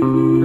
blue.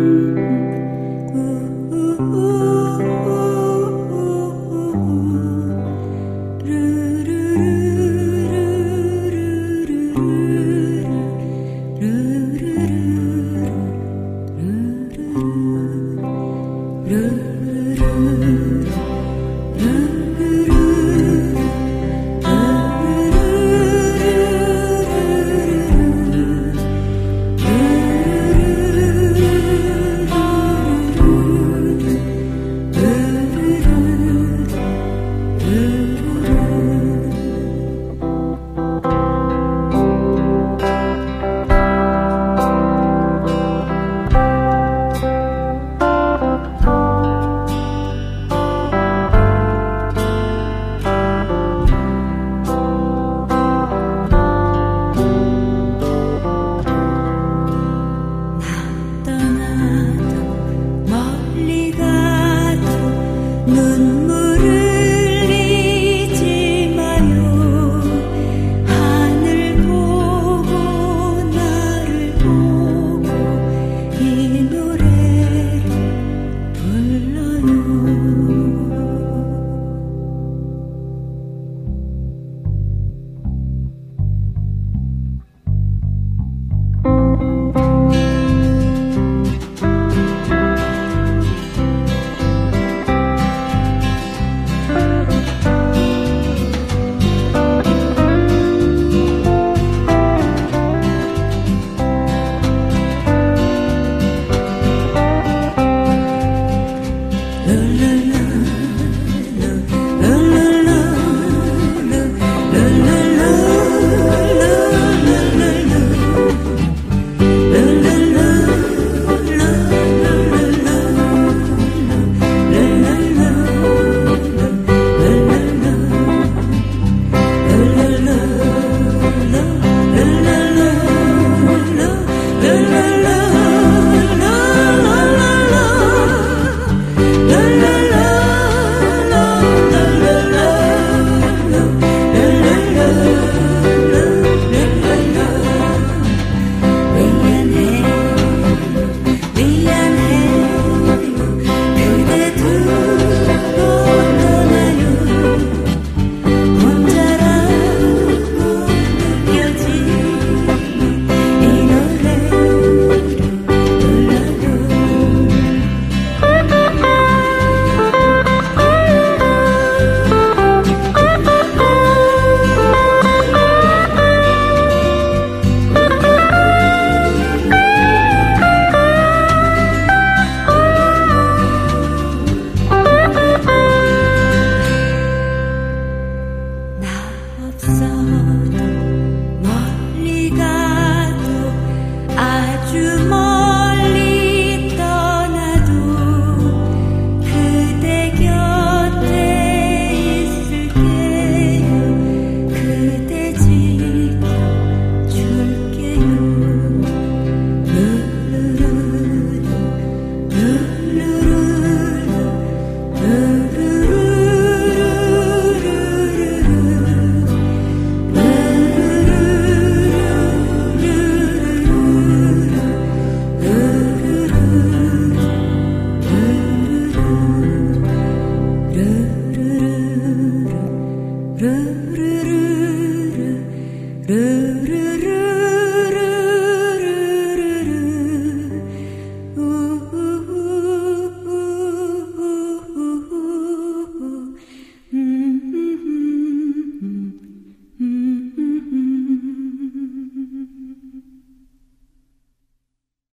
走